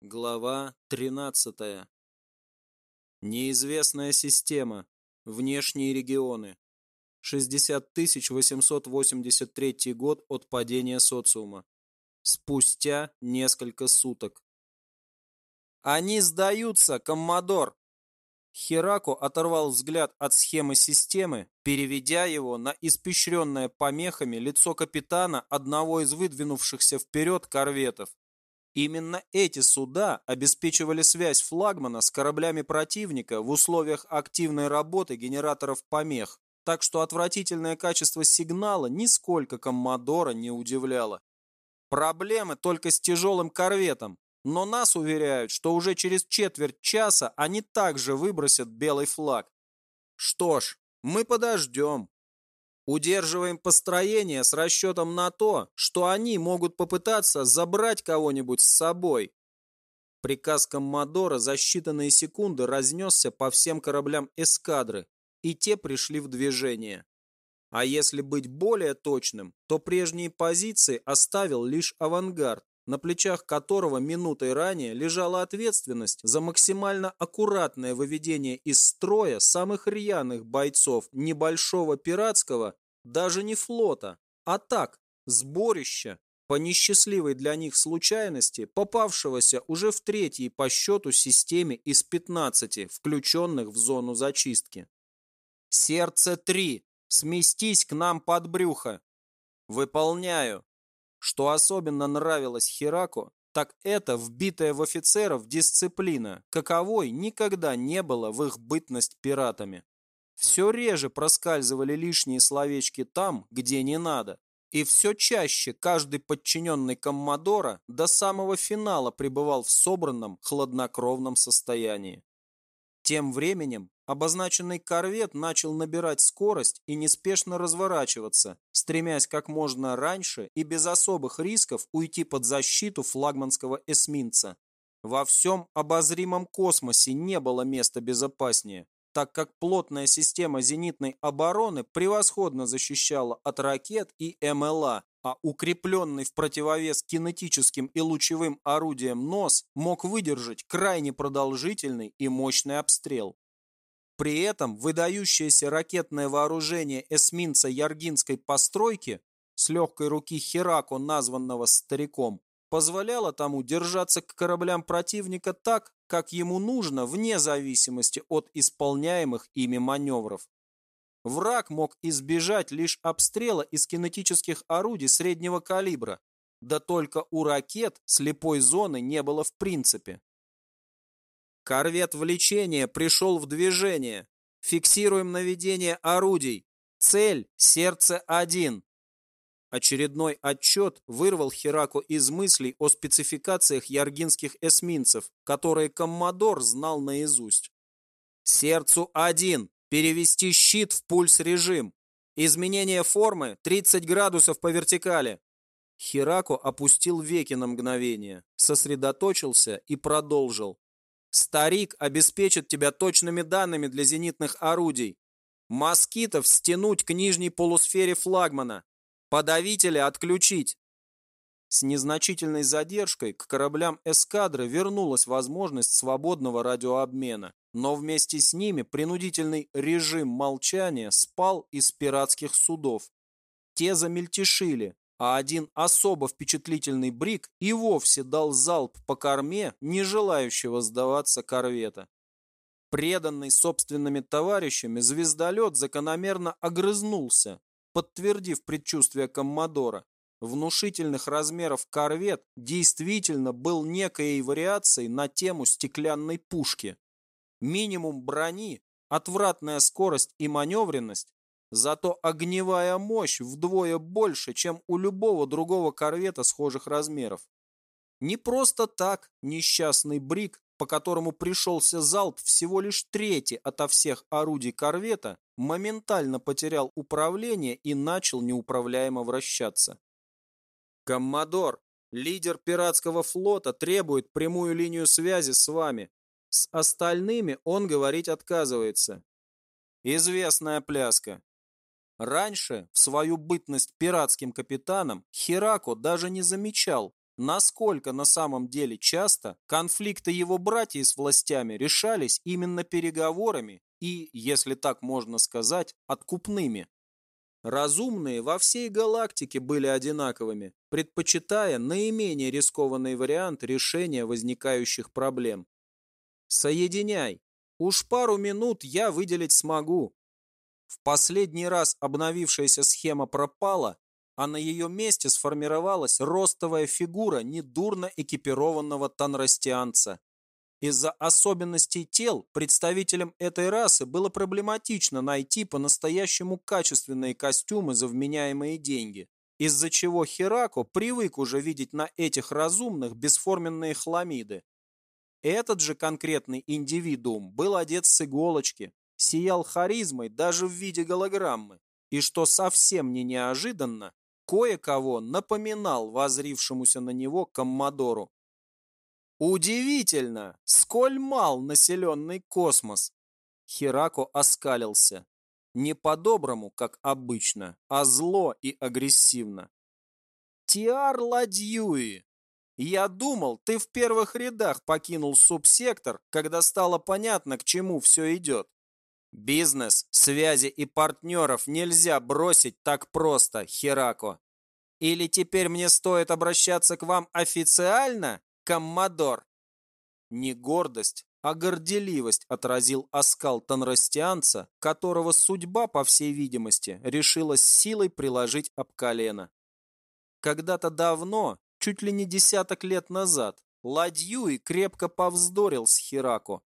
Глава 13. Неизвестная система. Внешние регионы. 60 883 год от падения социума. Спустя несколько суток. «Они сдаются, коммодор!» Херако оторвал взгляд от схемы системы, переведя его на испещренное помехами лицо капитана одного из выдвинувшихся вперед корветов. Именно эти суда обеспечивали связь флагмана с кораблями противника в условиях активной работы генераторов помех, так что отвратительное качество сигнала нисколько Коммодора не удивляло. Проблемы только с тяжелым корветом, но нас уверяют, что уже через четверть часа они также выбросят белый флаг. Что ж, мы подождем. Удерживаем построение с расчетом на то, что они могут попытаться забрать кого-нибудь с собой. Приказ Коммодора за считанные секунды разнесся по всем кораблям эскадры, и те пришли в движение. А если быть более точным, то прежние позиции оставил лишь авангард, на плечах которого минутой ранее лежала ответственность за максимально аккуратное выведение из строя самых рьяных бойцов небольшого пиратского, даже не флота, а так, сборища, по несчастливой для них случайности, попавшегося уже в третьей по счету системе из 15, включенных в зону зачистки. «Сердце 3! Сместись к нам под брюхо!» «Выполняю!» Что особенно нравилось Хераку, так это вбитая в офицеров дисциплина, каковой никогда не было в их бытность пиратами. Все реже проскальзывали лишние словечки там, где не надо. И все чаще каждый подчиненный Коммодора до самого финала пребывал в собранном, хладнокровном состоянии. Тем временем обозначенный корвет начал набирать скорость и неспешно разворачиваться, стремясь как можно раньше и без особых рисков уйти под защиту флагманского эсминца. Во всем обозримом космосе не было места безопаснее, так как плотная система зенитной обороны превосходно защищала от ракет и МЛА, а укрепленный в противовес кинетическим и лучевым орудиям нос мог выдержать крайне продолжительный и мощный обстрел. При этом выдающееся ракетное вооружение эсминца Яргинской постройки с легкой руки Херако, названного стариком, позволяло тому держаться к кораблям противника так, как ему нужно, вне зависимости от исполняемых ими маневров. Враг мог избежать лишь обстрела из кинетических орудий среднего калибра, да только у ракет слепой зоны не было в принципе. Корвет влечения пришел в движение. Фиксируем наведение орудий. Цель – сердце-1. Очередной отчет вырвал Хераку из мыслей о спецификациях яргинских эсминцев, которые Коммодор знал наизусть. Сердцу-1. Перевести щит в пульс-режим. Изменение формы 30 градусов по вертикали. Хирако опустил веки на мгновение, сосредоточился и продолжил. Старик обеспечит тебя точными данными для зенитных орудий. Москитов стянуть к нижней полусфере флагмана. Подавители отключить. С незначительной задержкой к кораблям эскадры вернулась возможность свободного радиообмена, но вместе с ними принудительный режим молчания спал из пиратских судов. Те замельтешили, а один особо впечатлительный брик и вовсе дал залп по корме, не желающего сдаваться корвета. Преданный собственными товарищами, звездолет закономерно огрызнулся, подтвердив предчувствие Коммодора. Внушительных размеров корвет действительно был некой вариацией на тему стеклянной пушки. Минимум брони, отвратная скорость и маневренность, зато огневая мощь вдвое больше, чем у любого другого корвета схожих размеров. Не просто так несчастный Брик, по которому пришелся залп всего лишь трети ото всех орудий корвета, моментально потерял управление и начал неуправляемо вращаться. «Коммодор, лидер пиратского флота требует прямую линию связи с вами. С остальными он говорить отказывается. Известная пляска. Раньше, в свою бытность пиратским капитаном, Херако даже не замечал, насколько на самом деле часто конфликты его братьев с властями решались именно переговорами и, если так можно сказать, откупными. Разумные во всей галактике были одинаковыми, предпочитая наименее рискованный вариант решения возникающих проблем. Соединяй. Уж пару минут я выделить смогу. В последний раз обновившаяся схема пропала, а на ее месте сформировалась ростовая фигура недурно экипированного танрастианца. Из-за особенностей тел представителям этой расы было проблематично найти по-настоящему качественные костюмы за вменяемые деньги, из-за чего Херако привык уже видеть на этих разумных бесформенные хламиды. Этот же конкретный индивидуум был одет с иголочки, сиял харизмой даже в виде голограммы, и, что совсем не неожиданно, кое-кого напоминал возрившемуся на него коммодору. Удивительно, сколь мал населенный космос. Херако оскалился. Не по-доброму, как обычно, а зло и агрессивно. Тиар Ладьюи, я думал, ты в первых рядах покинул субсектор, когда стало понятно, к чему все идет. Бизнес, связи и партнеров нельзя бросить так просто, Херако. Или теперь мне стоит обращаться к вам официально, коммодор? Не гордость, а горделивость отразил оскал танрастианца, которого судьба, по всей видимости, решила силой приложить об колено. Когда-то давно, чуть ли не десяток лет назад, Ладьюи крепко повздорил с Хирако.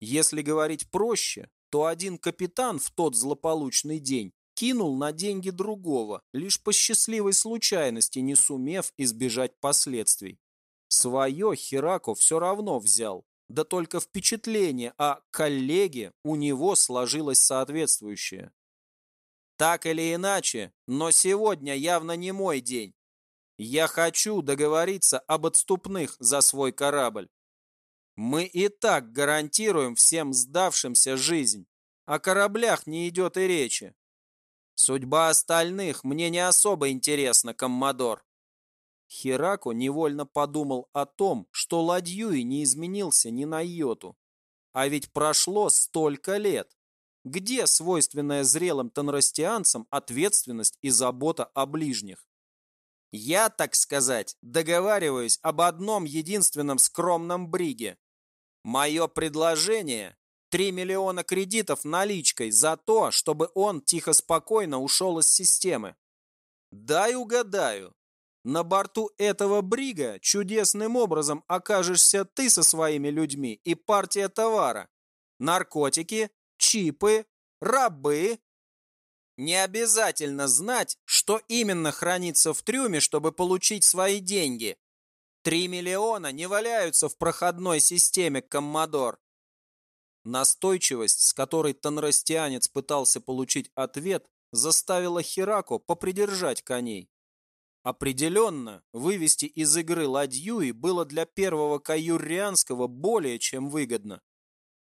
Если говорить проще, то один капитан в тот злополучный день кинул на деньги другого, лишь по счастливой случайности не сумев избежать последствий. Свое Хирако все равно взял, да только впечатление о коллеге у него сложилось соответствующее. Так или иначе, но сегодня явно не мой день. Я хочу договориться об отступных за свой корабль. Мы и так гарантируем всем сдавшимся жизнь. О кораблях не идет и речи. Судьба остальных мне не особо интересна, коммодор. Херако невольно подумал о том, что Ладьюи не изменился ни на йоту. А ведь прошло столько лет. Где свойственная зрелым тонрастианцам ответственность и забота о ближних? Я, так сказать, договариваюсь об одном единственном скромном бриге. Мое предложение – 3 миллиона кредитов наличкой за то, чтобы он тихо-спокойно ушел из системы. Дай угадаю. На борту этого брига чудесным образом окажешься ты со своими людьми и партия товара. Наркотики, чипы, рабы, не обязательно знать, что именно хранится в трюме, чтобы получить свои деньги. Три миллиона не валяются в проходной системе, коммодор. Настойчивость, с которой Танрастианец пытался получить ответ, заставила Хирако попридержать коней. Определенно, вывести из игры Ладьюи было для первого каюррианского более чем выгодно.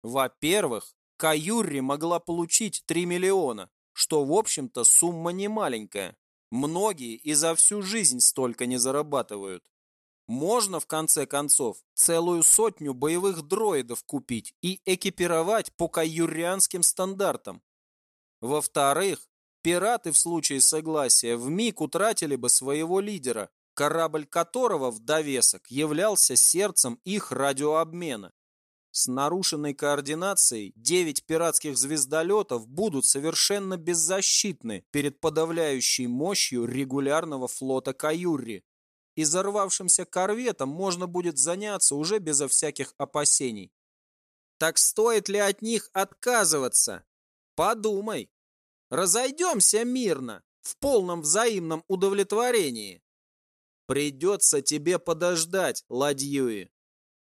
Во-первых, Каюрри могла получить 3 миллиона, что, в общем-то, сумма не маленькая. Многие и за всю жизнь столько не зарабатывают. Можно, в конце концов, целую сотню боевых дроидов купить и экипировать по каюрианским стандартам. Во-вторых, пираты в случае согласия в миг утратили бы своего лидера, корабль которого в довесок являлся сердцем их радиообмена. С нарушенной координацией девять пиратских звездолетов будут совершенно беззащитны перед подавляющей мощью регулярного флота Каюрри. И взорвавшимся корветом можно будет заняться уже безо всяких опасений. Так стоит ли от них отказываться? Подумай. Разойдемся мирно, в полном взаимном удовлетворении. Придется тебе подождать, Ладьюи.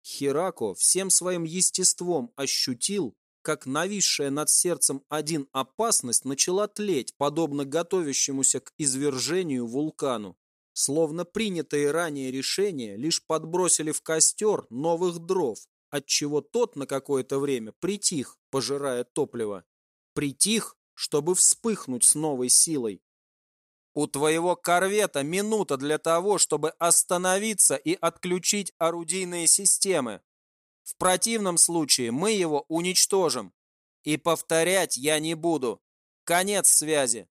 Хирако всем своим естеством ощутил, как нависшая над сердцем один опасность начала тлеть, подобно готовящемуся к извержению вулкану. Словно принятые ранее решения лишь подбросили в костер новых дров, отчего тот на какое-то время притих, пожирая топливо. Притих, чтобы вспыхнуть с новой силой. У твоего корвета минута для того, чтобы остановиться и отключить орудийные системы. В противном случае мы его уничтожим. И повторять я не буду. Конец связи.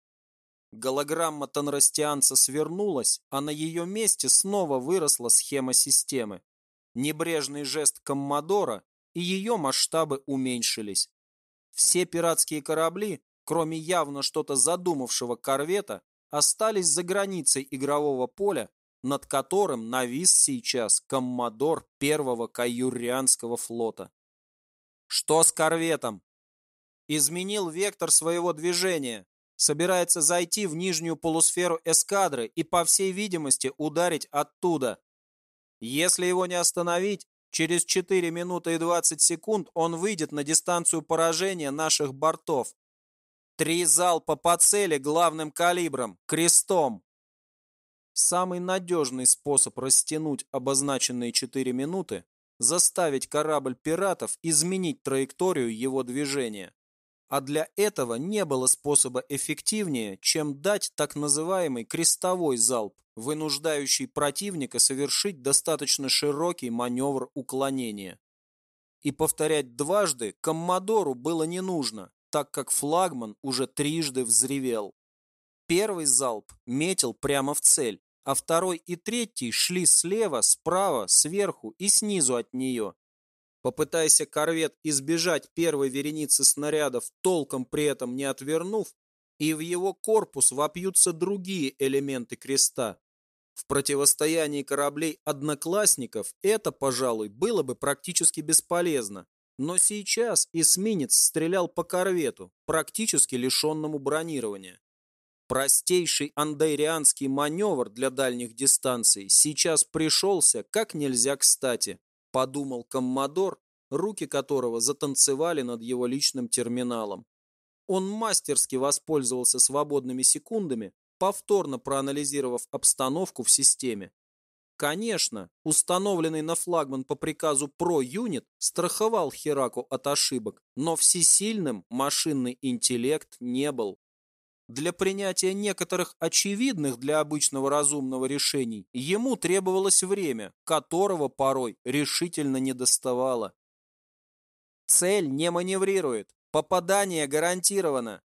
Голограмма Танрастианца свернулась, а на ее месте снова выросла схема системы. Небрежный жест Коммодора, и ее масштабы уменьшились. Все пиратские корабли, кроме явно что-то задумавшего корвета, остались за границей игрового поля, над которым навис сейчас коммодор первого каюрианского флота. Что с корветом? Изменил вектор своего движения, собирается зайти в нижнюю полусферу эскадры и, по всей видимости, ударить оттуда. Если его не остановить, через 4 минуты и 20 секунд он выйдет на дистанцию поражения наших бортов. Три залпа по цели главным калибром, крестом. Самый надежный способ растянуть обозначенные 4 минуты – заставить корабль пиратов изменить траекторию его движения. А для этого не было способа эффективнее, чем дать так называемый крестовой залп, вынуждающий противника совершить достаточно широкий маневр уклонения. И повторять дважды Коммодору было не нужно, так как флагман уже трижды взревел. Первый залп метил прямо в цель, а второй и третий шли слева, справа, сверху и снизу от нее, Попытайся корвет избежать первой вереницы снарядов, толком при этом не отвернув, и в его корпус вопьются другие элементы креста. В противостоянии кораблей одноклассников это, пожалуй, было бы практически бесполезно. Но сейчас эсминец стрелял по корвету, практически лишенному бронирования. Простейший андейрианский маневр для дальних дистанций сейчас пришелся как нельзя кстати подумал коммодор, руки которого затанцевали над его личным терминалом. Он мастерски воспользовался свободными секундами, повторно проанализировав обстановку в системе. Конечно, установленный на флагман по приказу Про-Юнит страховал Хераку от ошибок, но всесильным машинный интеллект не был. Для принятия некоторых очевидных для обычного разумного решений ему требовалось время, которого порой решительно не доставало. Цель не маневрирует, попадание гарантировано.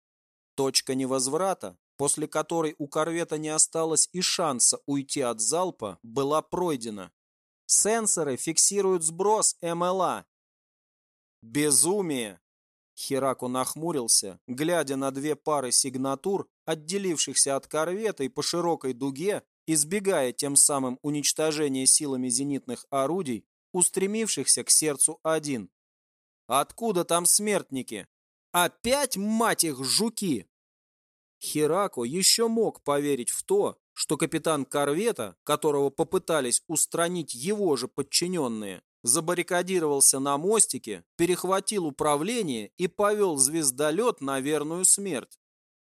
Точка невозврата, после которой у корвета не осталось и шанса уйти от залпа, была пройдена. Сенсоры фиксируют сброс МЛА. Безумие! Хераку нахмурился, глядя на две пары сигнатур, отделившихся от корвета и по широкой дуге, избегая тем самым уничтожения силами зенитных орудий, устремившихся к сердцу один. «Откуда там смертники? Опять, мать их, жуки!» Херако еще мог поверить в то, что капитан корвета, которого попытались устранить его же подчиненные, забаррикадировался на мостике, перехватил управление и повел звездолет на верную смерть.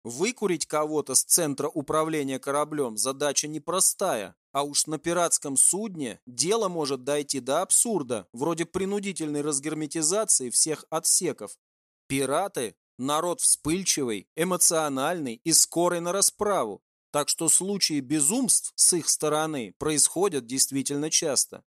Выкурить кого-то с центра управления кораблем задача непростая, а уж на пиратском судне дело может дойти до абсурда, вроде принудительной разгерметизации всех отсеков. Пираты – народ вспыльчивый, эмоциональный и скорый на расправу, так что случаи безумств с их стороны происходят действительно часто.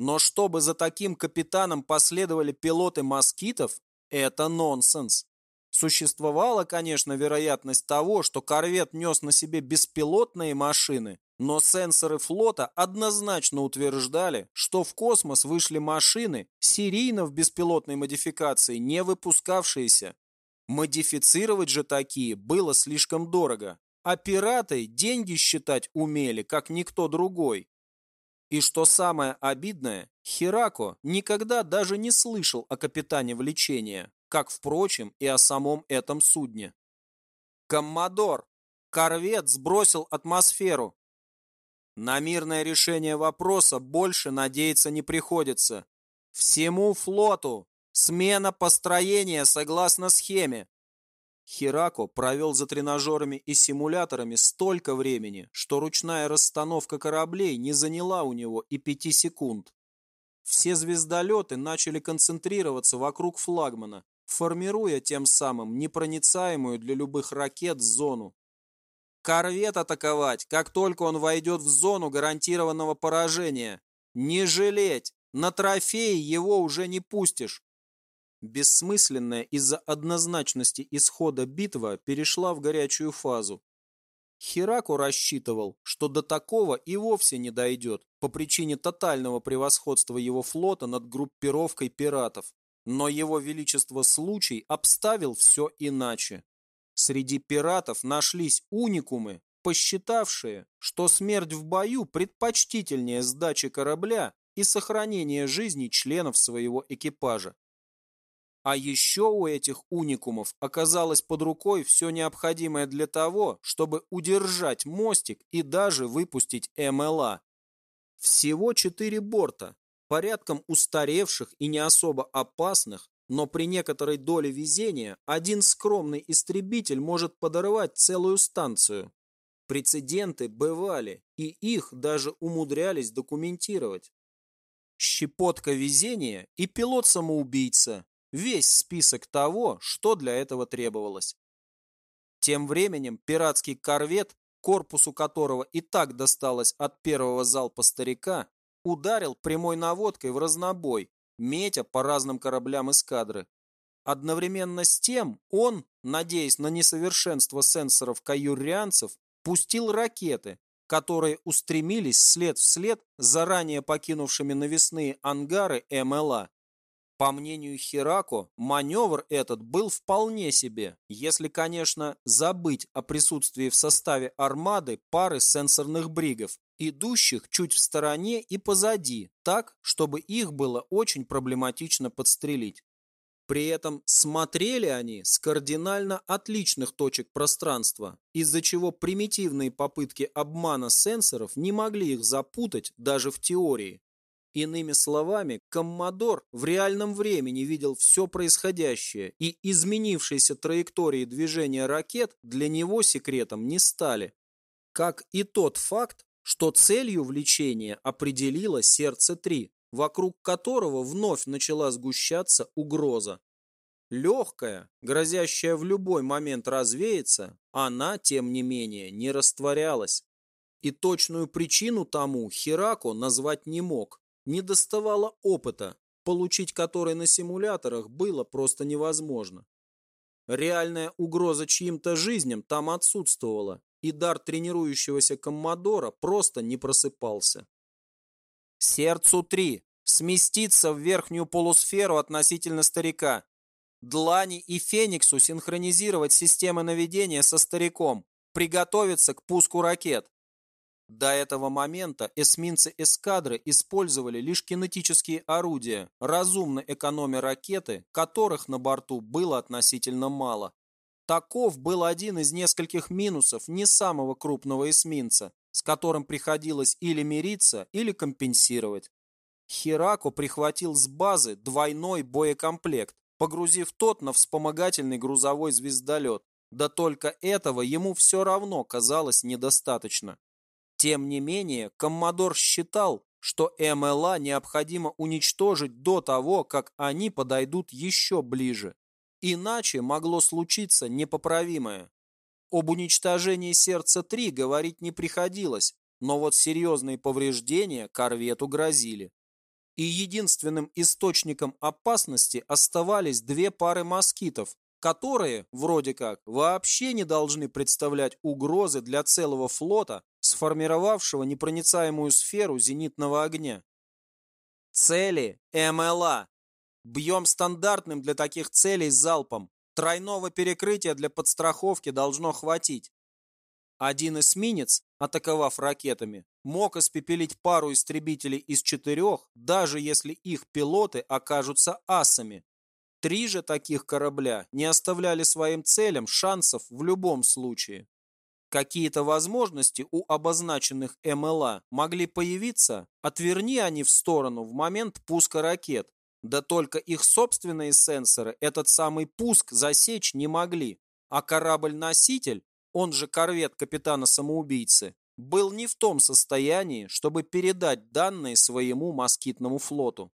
Но чтобы за таким капитаном последовали пилоты москитов, это нонсенс. Существовала, конечно, вероятность того, что корвет нес на себе беспилотные машины, но сенсоры флота однозначно утверждали, что в космос вышли машины, серийно в беспилотной модификации не выпускавшиеся. Модифицировать же такие было слишком дорого, а пираты деньги считать умели, как никто другой. И что самое обидное, Хирако никогда даже не слышал о капитане влечения, как, впрочем, и о самом этом судне. «Коммодор! Корвет сбросил атмосферу!» На мирное решение вопроса больше надеяться не приходится. Всему флоту смена построения согласно схеме. Хирако провел за тренажерами и симуляторами столько времени, что ручная расстановка кораблей не заняла у него и пяти секунд. Все звездолеты начали концентрироваться вокруг флагмана, формируя тем самым непроницаемую для любых ракет зону. Корвет атаковать, как только он войдет в зону гарантированного поражения. Не жалеть, на трофеи его уже не пустишь. Бессмысленная из-за однозначности исхода битва перешла в горячую фазу. Хираку рассчитывал, что до такого и вовсе не дойдет по причине тотального превосходства его флота над группировкой пиратов. Но его величество случай обставил все иначе. Среди пиратов нашлись уникумы, посчитавшие, что смерть в бою предпочтительнее сдачи корабля и сохранения жизни членов своего экипажа. А еще у этих уникумов оказалось под рукой все необходимое для того, чтобы удержать мостик и даже выпустить МЛА. Всего четыре борта, порядком устаревших и не особо опасных, но при некоторой доле везения один скромный истребитель может подорвать целую станцию. Прецеденты бывали, и их даже умудрялись документировать. Щепотка везения и пилот-самоубийца, весь список того, что для этого требовалось. Тем временем пиратский корвет, корпусу которого и так досталось от первого залпа старика, ударил прямой наводкой в разнобой, метя по разным кораблям эскадры. Одновременно с тем он, надеясь на несовершенство сенсоров каюрианцев, пустил ракеты, которые устремились след в след заранее покинувшими навесные ангары МЛА. По мнению Хирако, маневр этот был вполне себе, если, конечно, забыть о присутствии в составе армады пары сенсорных бригов, идущих чуть в стороне и позади, так, чтобы их было очень проблематично подстрелить. При этом смотрели они с кардинально отличных точек пространства, из-за чего примитивные попытки обмана сенсоров не могли их запутать даже в теории. Иными словами, Коммодор в реальном времени видел все происходящее, и изменившиеся траектории движения ракет для него секретом не стали. Как и тот факт, что целью влечения определило сердце-3, вокруг которого вновь начала сгущаться угроза. Легкая, грозящая в любой момент развеяться, она, тем не менее, не растворялась. И точную причину тому Хирако назвать не мог не доставало опыта, получить который на симуляторах было просто невозможно. Реальная угроза чьим-то жизням там отсутствовала, и дар тренирующегося коммодора просто не просыпался. Сердцу три. Сместиться в верхнюю полусферу относительно старика. Длани и Фениксу синхронизировать системы наведения со стариком. Приготовиться к пуску ракет. До этого момента эсминцы эскадры использовали лишь кинетические орудия, разумно экономя ракеты, которых на борту было относительно мало. Таков был один из нескольких минусов не самого крупного эсминца, с которым приходилось или мириться, или компенсировать. Хирако прихватил с базы двойной боекомплект, погрузив тот на вспомогательный грузовой звездолет. Да только этого ему все равно казалось недостаточно. Тем не менее, Коммодор считал, что МЛА необходимо уничтожить до того, как они подойдут еще ближе. Иначе могло случиться непоправимое. Об уничтожении Сердца-3 говорить не приходилось, но вот серьезные повреждения корвету грозили. И единственным источником опасности оставались две пары москитов, которые, вроде как, вообще не должны представлять угрозы для целого флота сформировавшего непроницаемую сферу зенитного огня. Цели МЛА. Бьем стандартным для таких целей залпом. Тройного перекрытия для подстраховки должно хватить. Один эсминец, атаковав ракетами, мог испепелить пару истребителей из четырех, даже если их пилоты окажутся асами. Три же таких корабля не оставляли своим целям шансов в любом случае. Какие-то возможности у обозначенных МЛА могли появиться, отверни они в сторону в момент пуска ракет. Да только их собственные сенсоры этот самый пуск засечь не могли. А корабль-носитель, он же корвет капитана-самоубийцы, был не в том состоянии, чтобы передать данные своему москитному флоту.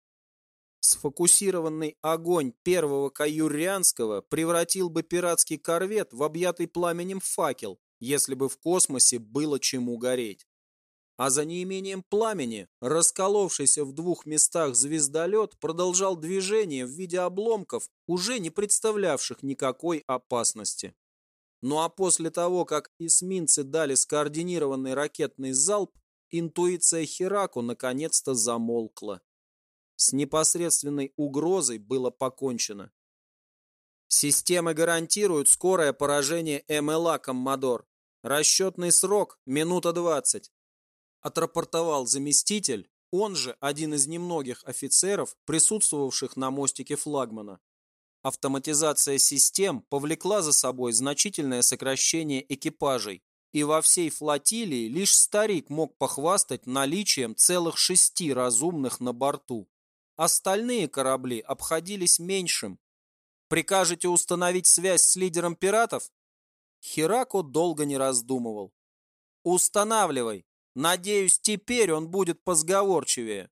Сфокусированный огонь первого каюрианского превратил бы пиратский корвет в объятый пламенем факел, если бы в космосе было чему гореть. А за неимением пламени, расколовшийся в двух местах звездолет продолжал движение в виде обломков, уже не представлявших никакой опасности. Ну а после того, как эсминцы дали скоординированный ракетный залп, интуиция Хераку наконец-то замолкла. С непосредственной угрозой было покончено. Системы гарантируют скорое поражение МЛА, Коммодор. Расчетный срок – минута двадцать. Отрапортовал заместитель, он же один из немногих офицеров, присутствовавших на мостике флагмана. Автоматизация систем повлекла за собой значительное сокращение экипажей, и во всей флотилии лишь старик мог похвастать наличием целых шести разумных на борту. Остальные корабли обходились меньшим. Прикажете установить связь с лидером пиратов? Херако долго не раздумывал. Устанавливай. Надеюсь, теперь он будет позговорчивее.